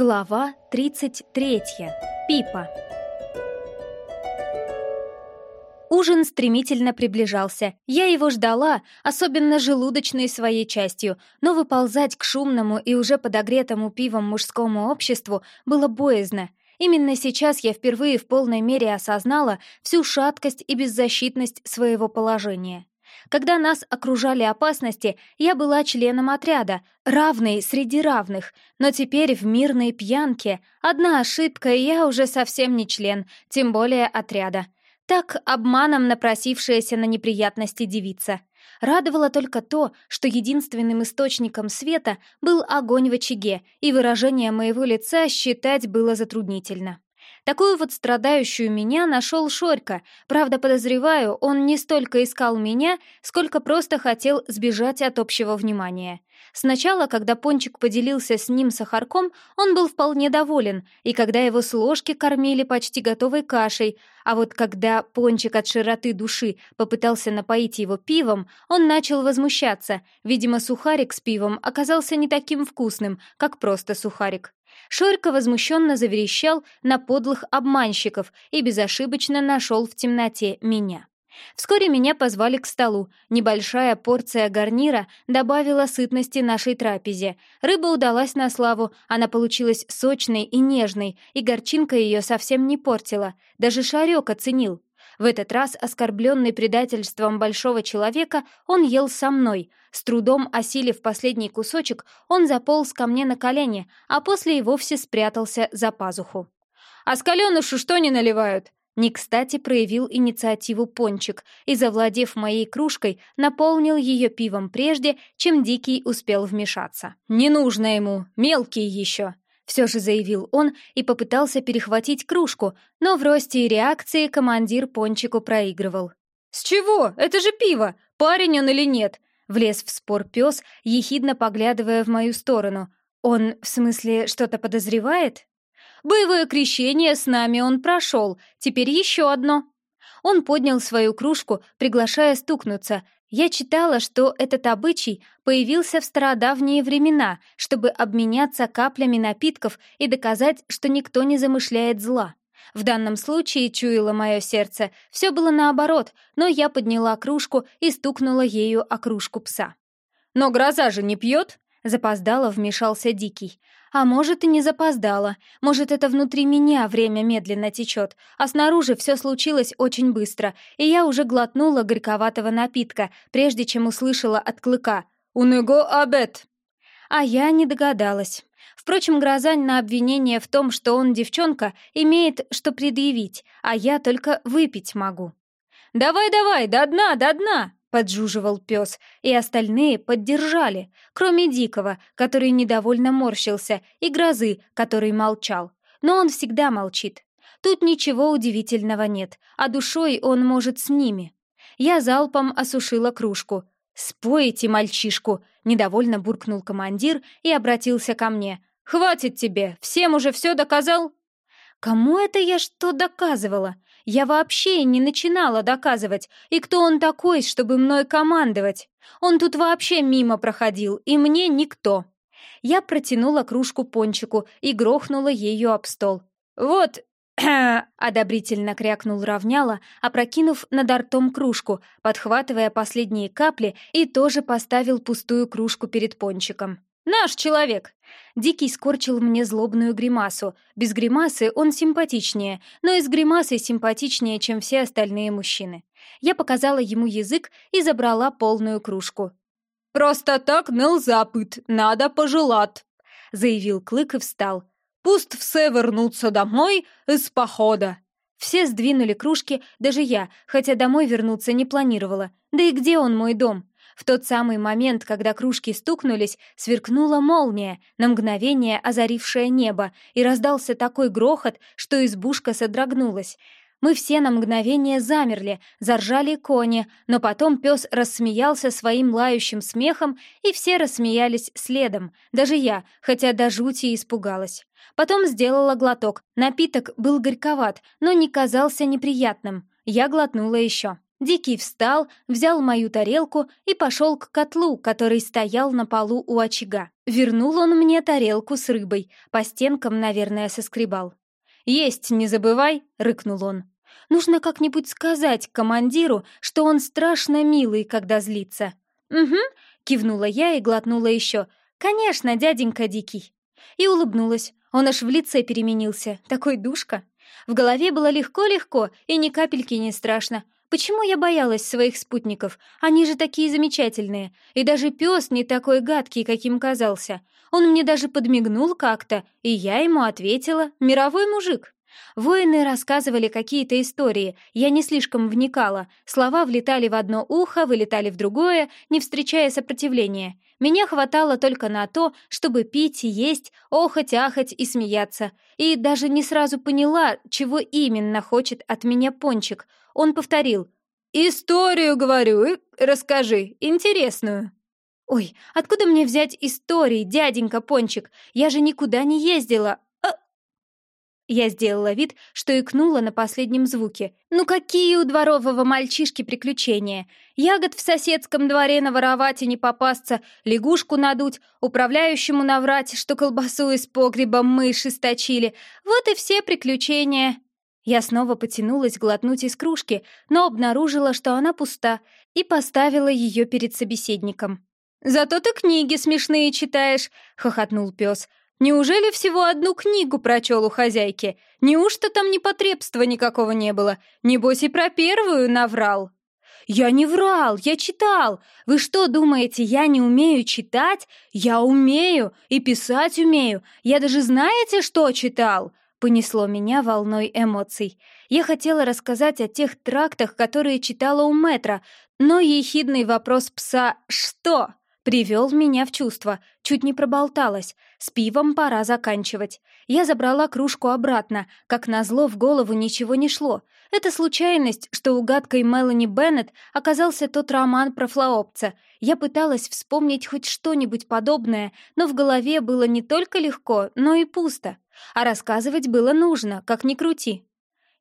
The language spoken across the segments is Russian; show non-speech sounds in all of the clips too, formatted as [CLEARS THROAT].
Глава 33. Пипа. Ужин стремительно приближался. Я его ждала, особенно желудочной своей частью, но выползать к шумному и уже подогретому пивом мужскому обществу было боязно. Именно сейчас я впервые в полной мере осознала всю шаткость и беззащитность своего положения. Когда нас окружали опасности, я была членом отряда, равной среди равных, но теперь в мирной пьянке одна ошибка, и я уже совсем не член, тем более отряда. Так обманом напросившаяся на неприятности девица. Радовало только то, что единственным источником света был огонь в очаге, и выражение моего лица считать было затруднительно. Такую вот страдающую меня нашел Шорька. Правда, подозреваю, он не столько искал меня, сколько просто хотел сбежать от общего внимания. Сначала, когда Пончик поделился с ним сахарком, он был вполне доволен, и когда его с ложки кормили почти готовой кашей, а вот когда Пончик от широты души попытался напоить его пивом, он начал возмущаться. Видимо, сухарик с пивом оказался не таким вкусным, как просто сухарик. Шорька возмущенно заверещал на подлых обманщиков и безошибочно нашел в темноте меня. Вскоре меня позвали к столу. Небольшая порция гарнира добавила сытности нашей трапезе. Рыба удалась на славу, она получилась сочной и нежной, и горчинка ее совсем не портила. Даже Шарек оценил. В этот раз, оскорбленный предательством большого человека, он ел со мной. С трудом осилив последний кусочек, он заполз ко мне на колени, а после и вовсе спрятался за пазуху. «А с каленушу что не наливают?» Не кстати проявил инициативу Пончик и, завладев моей кружкой, наполнил ее пивом прежде, чем Дикий успел вмешаться. «Не нужно ему, мелкий еще!» Все же заявил он и попытался перехватить кружку, но в росте и реакции командир Пончику проигрывал. «С чего? Это же пиво! Парень он или нет?» Влез в спор пес, ехидно поглядывая в мою сторону. «Он, в смысле, что-то подозревает?» «Боевое крещение с нами он прошел, теперь еще одно». Он поднял свою кружку, приглашая стукнуться, я читала, что этот обычай появился в стародавние времена, чтобы обменяться каплями напитков и доказать, что никто не замышляет зла. В данном случае, чуяло мое сердце, все было наоборот, но я подняла кружку и стукнула ею о кружку пса. «Но гроза же не пьет?» — запоздало вмешался Дикий. А может, и не запоздала. Может, это внутри меня время медленно течет, а снаружи все случилось очень быстро, и я уже глотнула горьковатого напитка, прежде чем услышала от клыка «У него обед!». А я не догадалась. Впрочем, Грозань на обвинение в том, что он девчонка, имеет что предъявить, а я только выпить могу. «Давай-давай, до дна, до дна!» — поджуживал пес, и остальные поддержали, кроме Дикого, который недовольно морщился, и Грозы, который молчал. Но он всегда молчит. Тут ничего удивительного нет, а душой он может с ними. Я залпом осушила кружку. «Споите мальчишку!» — недовольно буркнул командир и обратился ко мне. «Хватит тебе! Всем уже все доказал?» «Кому это я что доказывала? Я вообще не начинала доказывать, и кто он такой, чтобы мной командовать? Он тут вообще мимо проходил, и мне никто. Я протянула кружку пончику и грохнула ею об стол. «Вот!» [CLEARS THROAT] — одобрительно крякнул равняла, опрокинув над ртом кружку, подхватывая последние капли и тоже поставил пустую кружку перед пончиком. «Наш человек!» Дикий скорчил мне злобную гримасу. Без гримасы он симпатичнее, но и с гримасой симпатичнее, чем все остальные мужчины. Я показала ему язык и забрала полную кружку. «Просто так нел запыт, надо пожелать», — заявил Клык и встал. «Пусть все вернутся домой из похода». Все сдвинули кружки, даже я, хотя домой вернуться не планировала. Да и где он, мой дом? В тот самый момент, когда кружки стукнулись, сверкнула молния, на мгновение озарившая небо, и раздался такой грохот, что избушка содрогнулась. Мы все на мгновение замерли, заржали кони, но потом пес рассмеялся своим лающим смехом, и все рассмеялись следом, даже я, хотя до жути испугалась. Потом сделала глоток. Напиток был горьковат, но не казался неприятным. Я глотнула еще. Дикий встал, взял мою тарелку и пошел к котлу, который стоял на полу у очага. Вернул он мне тарелку с рыбой, по стенкам, наверное, соскребал. «Есть не забывай!» — рыкнул он. «Нужно как-нибудь сказать командиру, что он страшно милый, когда злится». «Угу», — кивнула я и глотнула еще. «Конечно, дяденька Дикий». И улыбнулась. Он аж в лице переменился, такой душка. В голове было легко-легко и ни капельки не страшно. Почему я боялась своих спутников? Они же такие замечательные. И даже пес не такой гадкий, каким казался. Он мне даже подмигнул как-то, и я ему ответила «Мировой мужик». Воины рассказывали какие-то истории, я не слишком вникала. Слова влетали в одно ухо, вылетали в другое, не встречая сопротивления. Меня хватало только на то, чтобы пить и есть, охать-ахать и смеяться. И даже не сразу поняла, чего именно хочет от меня Пончик. Он повторил «Историю, говорю, и расскажи, интересную». «Ой, откуда мне взять истории, дяденька Пончик? Я же никуда не ездила, я сделала вид, что икнула на последнем звуке. «Ну какие у дворового мальчишки приключения? Ягод в соседском дворе наворовать и не попасться, лягушку надуть, управляющему наврать, что колбасу из погреба мыши сточили. Вот и все приключения». Я снова потянулась глотнуть из кружки, но обнаружила, что она пуста, и поставила ее перед собеседником. «Зато ты книги смешные читаешь», — хохотнул пес. Неужели всего одну книгу прочел у хозяйки? Неужто там непотребства никакого не было? Небось и про первую наврал?» «Я не врал, я читал. Вы что думаете, я не умею читать? Я умею и писать умею. Я даже знаете, что читал?» Понесло меня волной эмоций. Я хотела рассказать о тех трактах, которые читала у Метра, но ехидный вопрос пса «Что?» Привел меня в чувство, чуть не проболталась. С пивом пора заканчивать. Я забрала кружку обратно. Как назло, в голову ничего не шло. Это случайность, что у гадкой Мелани Беннет оказался тот роман про флаопца. Я пыталась вспомнить хоть что-нибудь подобное, но в голове было не только легко, но и пусто. А рассказывать было нужно, как ни крути.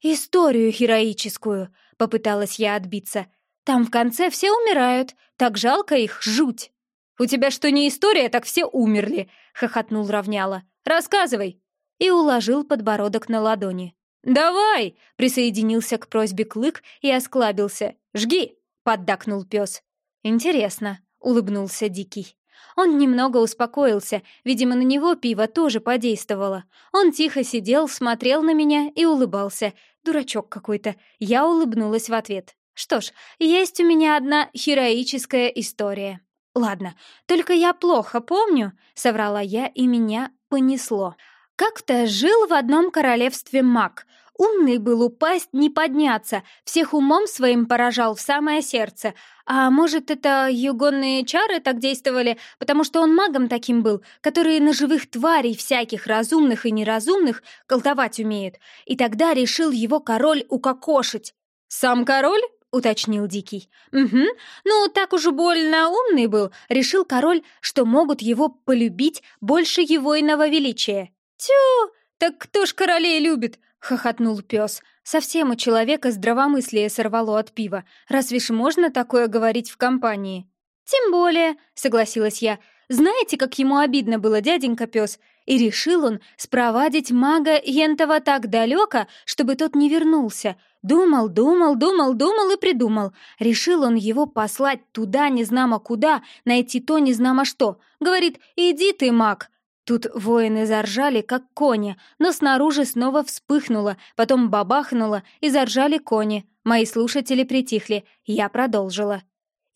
«Историю героическую», — попыталась я отбиться. «Там в конце все умирают. Так жалко их, жуть». «У тебя что, не история, так все умерли!» — хохотнул Равняла. «Рассказывай!» И уложил подбородок на ладони. «Давай!» — присоединился к просьбе Клык и осклабился. «Жги!» — поддакнул пес. «Интересно», — улыбнулся Дикий. Он немного успокоился, видимо, на него пиво тоже подействовало. Он тихо сидел, смотрел на меня и улыбался. Дурачок какой-то. Я улыбнулась в ответ. Что ж, есть у меня одна героическая история. «Ладно, только я плохо помню», — соврала я, и меня понесло. Как-то жил в одном королевстве маг. Умный был упасть, не подняться, всех умом своим поражал в самое сердце. А может, это югонные чары так действовали, потому что он магом таким был, которые на живых тварей всяких разумных и неразумных колдовать умеют. И тогда решил его король укокошить. «Сам король?» — уточнил Дикий. «Угу. Ну, так уж больно умный был. Решил король, что могут его полюбить больше его иного величия». «Тю! Так кто ж королей любит?» — хохотнул пес. Совсем у человека здравомыслие сорвало от пива. Разве ж можно такое говорить в компании? «Тем более», — согласилась я, — знаете, как ему обидно было дяденька пес? И решил он спровадить мага Ентова так далеко, чтобы тот не вернулся. Думал, думал, думал, думал и придумал. Решил он его послать туда незнамо куда, найти то незнамо что. Говорит, иди ты, маг. Тут воины заржали, как кони, но снаружи снова вспыхнуло, потом бабахнуло, и заржали кони. Мои слушатели притихли, я продолжила.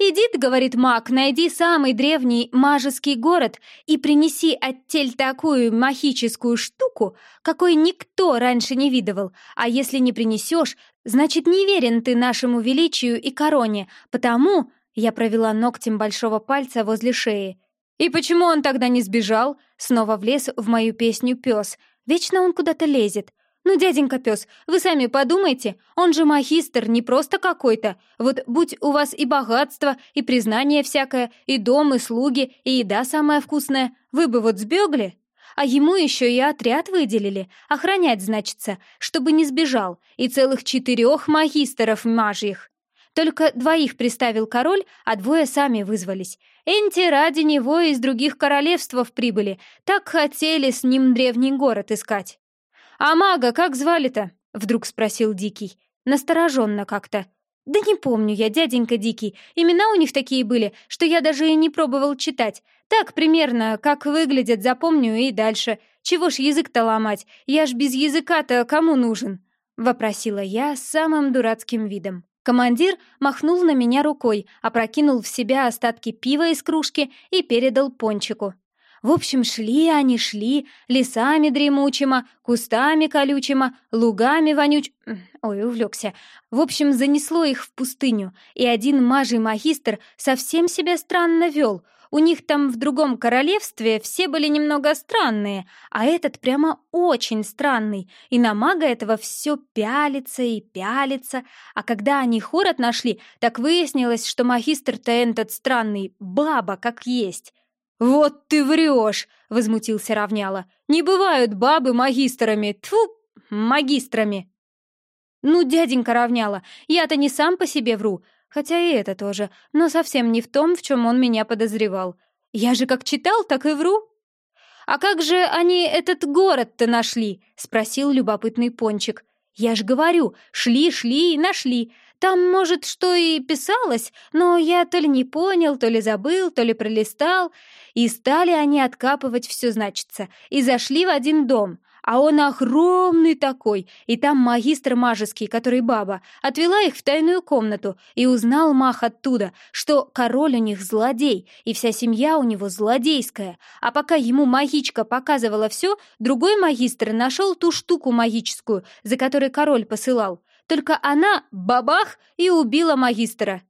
«Иди, — говорит маг, — найди самый древний мажеский город и принеси оттель такую магическую штуку, какой никто раньше не видывал. А если не принесешь, значит, не верен ты нашему величию и короне, потому...» Я провела ногтем большого пальца возле шеи. «И почему он тогда не сбежал?» Снова влез в мою песню пес. «Вечно он куда-то лезет. «Ну, дяденька пес, вы сами подумайте, он же магистр, не просто какой-то. Вот будь у вас и богатство, и признание всякое, и дом, и слуги, и еда самая вкусная, вы бы вот сбегли. А ему еще и отряд выделили, охранять, значится, чтобы не сбежал, и целых четырех магистров мажьих. Только двоих приставил король, а двое сами вызвались. Энти ради него из других королевств прибыли. Так хотели с ним древний город искать. «А мага как звали-то?» — вдруг спросил Дикий. Настороженно как-то. «Да не помню я, дяденька Дикий. Имена у них такие были, что я даже и не пробовал читать. Так, примерно, как выглядят, запомню и дальше. Чего ж язык-то ломать? Я ж без языка-то кому нужен?» — вопросила я с самым дурацким видом. Командир махнул на меня рукой, опрокинул в себя остатки пива из кружки и передал пончику. В общем, шли они, шли, лесами дремучимо, кустами колючимо, лугами вонюч... Ой, увлекся. В общем, занесло их в пустыню, и один мажий магистр совсем себя странно вел. У них там в другом королевстве все были немного странные, а этот прямо очень странный, и на мага этого все пялится и пялится. А когда они хорот нашли, так выяснилось, что магистр-то этот странный, баба как есть. «Вот ты врешь!» — возмутился Равняла. «Не бывают бабы магистрами! Тьфу, магистрами!» «Ну, дяденька Равняла, я-то не сам по себе вру, хотя и это тоже, но совсем не в том, в чем он меня подозревал. Я же как читал, так и вру!» «А как же они этот город-то нашли?» — спросил любопытный пончик. «Я ж говорю, шли-шли и нашли. Там, может, что и писалось, но я то ли не понял, то ли забыл, то ли пролистал. И стали они откапывать все, значится, и зашли в один дом. А он огромный такой, и там магистр мажеский, который баба, отвела их в тайную комнату, и узнал мах оттуда, что король у них злодей, и вся семья у него злодейская. А пока ему магичка показывала все, другой магистр нашел ту штуку магическую, за которой король посылал. Только она, бабах, и убила магистра.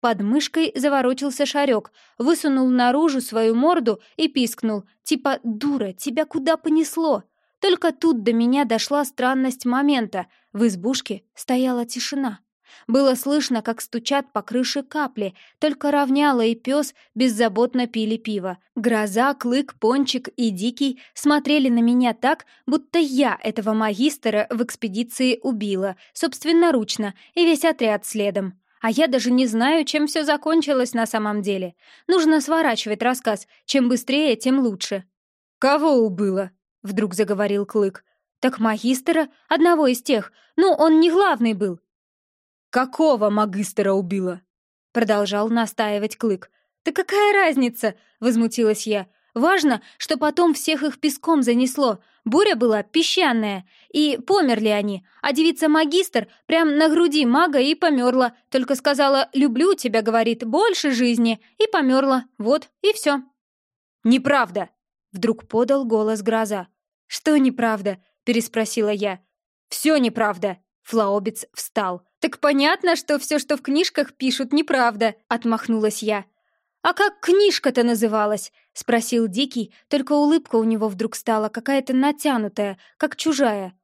Под мышкой заворочился шарек, высунул наружу свою морду и пискнул, типа «Дура, тебя куда понесло?» Только тут до меня дошла странность момента. В избушке стояла тишина. Было слышно, как стучат по крыше капли, только равняла и пес беззаботно пили пиво. Гроза, Клык, Пончик и Дикий смотрели на меня так, будто я этого магистра в экспедиции убила, собственноручно, и весь отряд следом. А я даже не знаю, чем все закончилось на самом деле. Нужно сворачивать рассказ. Чем быстрее, тем лучше. «Кого убила?» — вдруг заговорил Клык. «Так магистра, одного из тех. Ну, он не главный был. «Какого магистра убила?» Продолжал настаивать Клык. «Да какая разница?» — возмутилась я. «Важно, что потом всех их песком занесло. Буря была песчаная, и померли они, а девица-магистр прям на груди мага и померла, только сказала «люблю тебя», говорит, «больше жизни», и померла. Вот, и все. «Неправда!» — вдруг подал голос гроза. «Что неправда?» — переспросила я. «Все неправда!» — Флаобец встал. «Так понятно, что все, что в книжках пишут, неправда», — отмахнулась я. «А как книжка-то называлась?» — спросил Дикий, только улыбка у него вдруг стала какая-то натянутая, как чужая.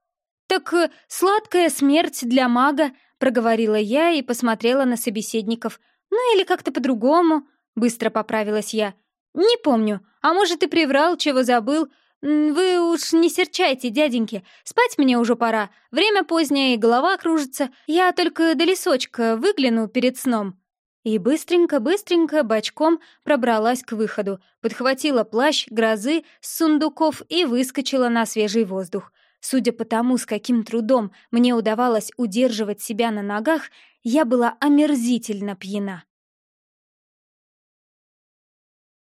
«Так э, сладкая смерть для мага», — проговорила я и посмотрела на собеседников. «Ну или как-то по-другому», — быстро поправилась я. «Не помню, а может, и приврал, чего забыл, «Вы уж не серчайте, дяденьки, спать мне уже пора. Время позднее, и голова кружится. Я только до лесочка выгляну перед сном». И быстренько-быстренько бочком пробралась к выходу, подхватила плащ, грозы с сундуков и выскочила на свежий воздух. Судя по тому, с каким трудом мне удавалось удерживать себя на ногах, я была омерзительно пьяна.